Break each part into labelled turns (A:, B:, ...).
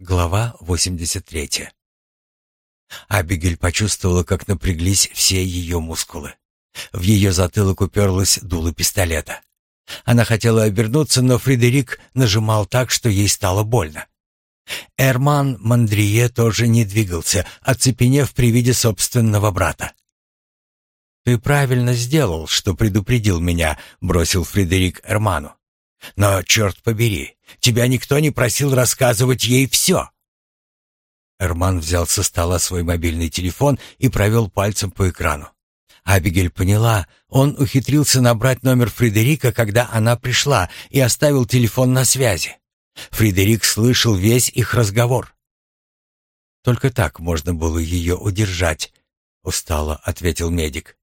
A: Глава 83. Абигель почувствовала, как напряглись все ее мускулы. В ее затылок уперлась дуло пистолета. Она хотела обернуться, но Фредерик нажимал так, что ей стало больно. Эрман Мандрие тоже не двигался, оцепенев при виде собственного брата. «Ты правильно сделал, что предупредил меня», — бросил Фредерик Эрману. «Но, черт побери, Тебя никто не просил рассказывать ей все». Эрман взял со стола свой мобильный телефон и провел пальцем по экрану. Абигель поняла, он ухитрился набрать номер Фредерика, когда она пришла, и оставил телефон на связи. Фредерик слышал весь их разговор. «Только так можно было ее удержать», — устало ответил медик.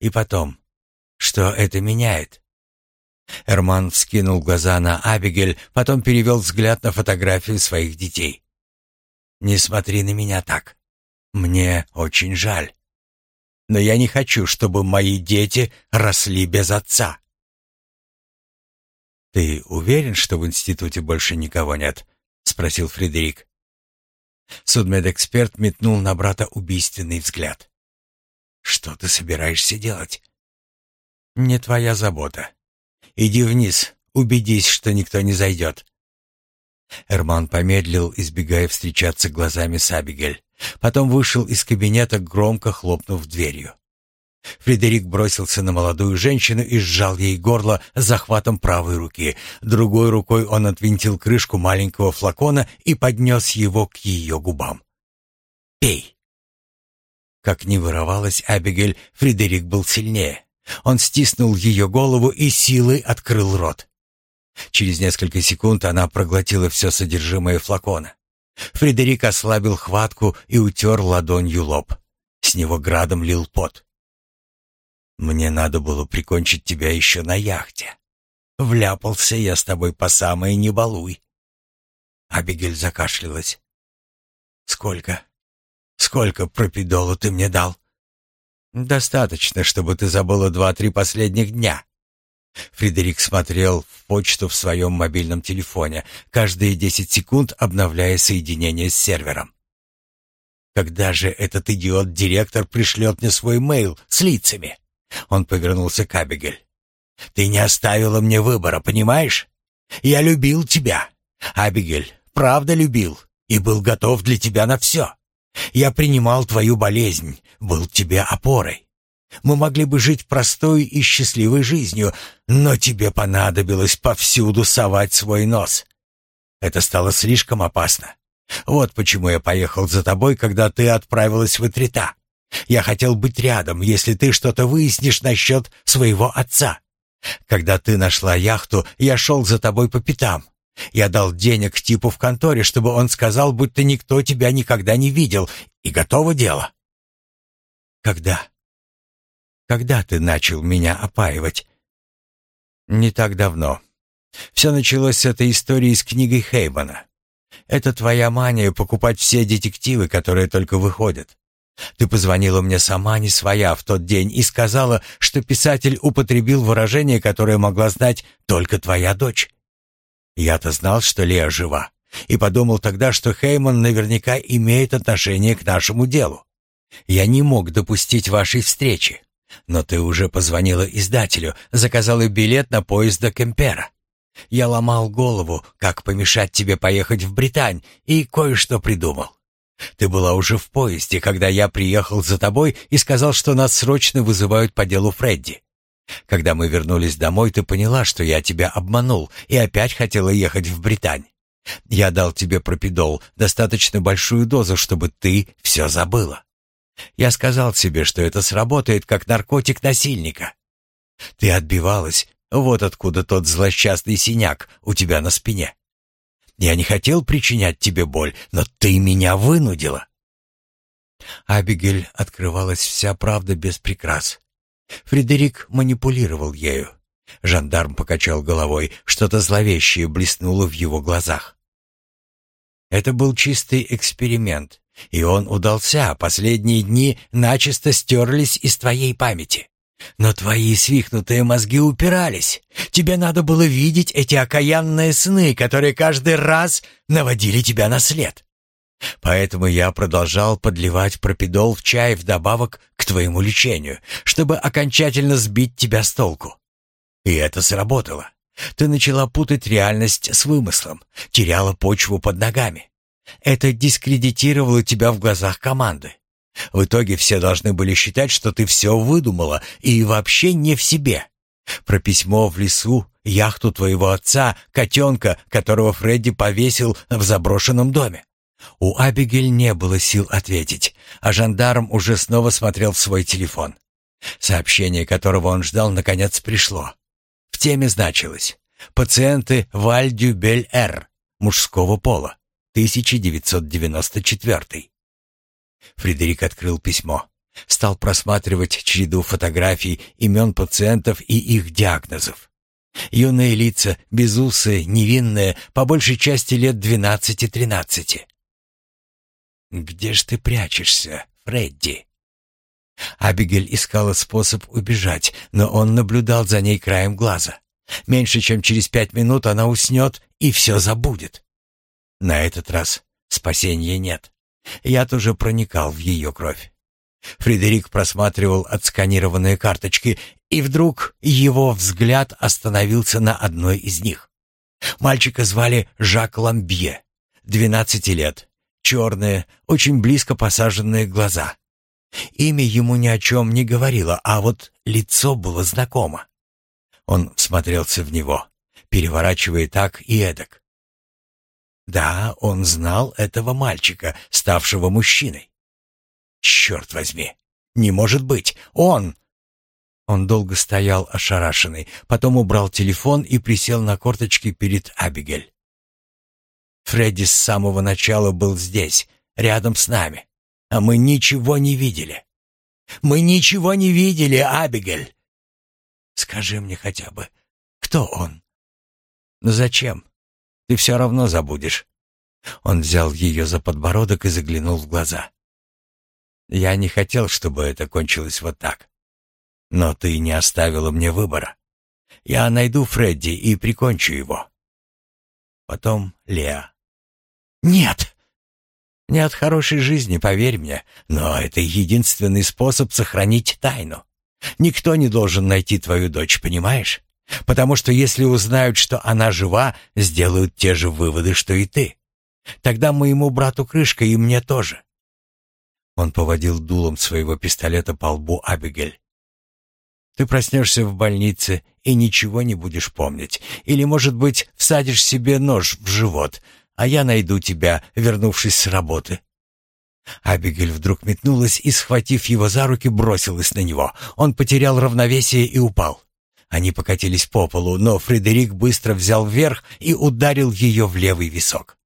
A: «И потом, что это меняет?» Эрман вскинул глаза на Абигель, потом перевел взгляд на фотографию своих детей. «Не смотри на меня так. Мне очень жаль. Но я не хочу, чтобы мои дети росли без отца». «Ты уверен, что в институте больше никого нет?» — спросил Фредерик. Судмедэксперт метнул на брата убийственный взгляд. «Что ты собираешься делать?» «Не твоя забота. Иди вниз, убедись, что никто не зайдет». Эрман помедлил, избегая встречаться глазами с Абигель. Потом вышел из кабинета, громко хлопнув дверью. Фредерик бросился на молодую женщину и сжал ей горло захватом правой руки. Другой рукой он отвинтил крышку маленького флакона и поднес его к ее губам. «Пей!» Как ни вырывалась Абигель, Фредерик был сильнее. Он стиснул ее голову и силой открыл рот. Через несколько секунд она проглотила все содержимое флакона. Фредерик ослабил хватку и утер ладонью лоб. С него градом лил пот. «Мне надо было прикончить тебя еще на яхте. Вляпался я с тобой по самое не балуй». Абигель закашлялась. «Сколько? Сколько пропидола ты мне дал?» «Достаточно, чтобы ты забыла два-три последних дня». Фредерик смотрел в почту в своем мобильном телефоне, каждые десять секунд обновляя соединение с сервером. «Когда же этот идиот-директор пришлет мне свой мейл с лицами?» Он повернулся к Абигель. «Ты не оставила мне выбора, понимаешь? Я любил тебя, Абигель, правда любил, и был готов для тебя на все. Я принимал твою болезнь, был тебе опорой. Мы могли бы жить простой и счастливой жизнью, но тебе понадобилось повсюду совать свой нос. Это стало слишком опасно. Вот почему я поехал за тобой, когда ты отправилась в Этрита. Я хотел быть рядом, если ты что-то выяснишь насчет своего отца. Когда ты нашла яхту, я шел за тобой по пятам. Я дал денег типу в конторе, чтобы он сказал, будто никто тебя никогда не видел, и готово дело. Когда? Когда ты начал меня опаивать? Не так давно. Все началось с этой истории с книгой Хейбана. Это твоя мания покупать все детективы, которые только выходят. Ты позвонила мне сама не своя в тот день и сказала, что писатель употребил выражение, которое могла знать только твоя дочь. Я-то знал, что Леа жива, и подумал тогда, что Хейман наверняка имеет отношение к нашему делу. Я не мог допустить вашей встречи. Но ты уже позвонила издателю, заказала билет на поезд до Кемпера. Я ломал голову, как помешать тебе поехать в Британь, и кое-что придумал. Ты была уже в поезде, когда я приехал за тобой и сказал, что нас срочно вызывают по делу Фредди. Когда мы вернулись домой, ты поняла, что я тебя обманул и опять хотела ехать в Британь. Я дал тебе пропидол, достаточно большую дозу, чтобы ты все забыла. Я сказал себе, что это сработает как наркотик насильника. Ты отбивалась, вот откуда тот злосчастный синяк у тебя на спине. Я не хотел причинять тебе боль, но ты меня вынудила. Абигель открывалась вся правда без прикрас. Фредерик манипулировал ею. Жандарм покачал головой, что-то зловещее блеснуло в его глазах. Это был чистый эксперимент, и он удался. Последние дни начисто стерлись из твоей памяти. Но твои свихнутые мозги упирались. Тебе надо было видеть эти окаянные сны, которые каждый раз наводили тебя на след. Поэтому я продолжал подливать пропидол в чай вдобавок к твоему лечению, чтобы окончательно сбить тебя с толку. И это сработало. Ты начала путать реальность с вымыслом, теряла почву под ногами. Это дискредитировало тебя в глазах команды. В итоге все должны были считать, что ты все выдумала и вообще не в себе. Про письмо в лесу, яхту твоего отца, котенка, которого Фредди повесил в заброшенном доме. У Абигель не было сил ответить, а жандарм уже снова смотрел в свой телефон. Сообщение, которого он ждал, наконец пришло. В теме значилось «Пациенты Валь-Дю-Бель-Эр, мужского пола, 1994». Фредерик открыл письмо. Стал просматривать череду фотографий, имен пациентов и их диагнозов. Юные лица, безусые, невинные, по большей части лет двенадцати-тринадцати. «Где ж ты прячешься, Фредди?» Абигель искала способ убежать, но он наблюдал за ней краем глаза. Меньше чем через пять минут она уснет и все забудет. На этот раз спасения нет. Яд уже проникал в ее кровь. Фредерик просматривал отсканированные карточки, и вдруг его взгляд остановился на одной из них. Мальчика звали Жак Ламбье, 12 лет, черные, очень близко посаженные глаза. Имя ему ни о чем не говорило, а вот лицо было знакомо. Он всмотрелся в него, переворачивая так и эдак. Да, он знал этого мальчика, ставшего мужчиной. Черт возьми, не может быть, он! Он долго стоял ошарашенный, потом убрал телефон и присел на корточки перед Абигель. Фредди с самого начала был здесь, рядом с нами, а мы ничего не видели. Мы ничего не видели, Абигель. Скажи мне хотя бы, кто он? Но зачем? Ты все равно забудешь. Он взял ее за подбородок и заглянул в глаза. Я не хотел, чтобы это кончилось вот так. Но ты не оставила мне выбора. Я найду Фредди и прикончу его. Потом Леа. Нет. Не от хорошей жизни, поверь мне, но это единственный способ сохранить тайну. Никто не должен найти твою дочь, понимаешь? Потому что если узнают, что она жива, сделают те же выводы, что и ты. Тогда моему брату крышка и мне тоже. Он поводил дулом своего пистолета по лбу Абигель. Ты проснешься в больнице и ничего не будешь помнить. Или, может быть, всадишь себе нож в живот, а я найду тебя, вернувшись с работы. Абигель вдруг метнулась и, схватив его за руки, бросилась на него. Он потерял равновесие и упал. Они покатились по полу, но Фредерик быстро взял вверх и ударил ее в левый висок.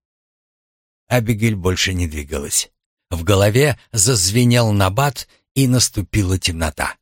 A: Абигель больше не двигалась. В голове зазвенел набат, и наступила темнота.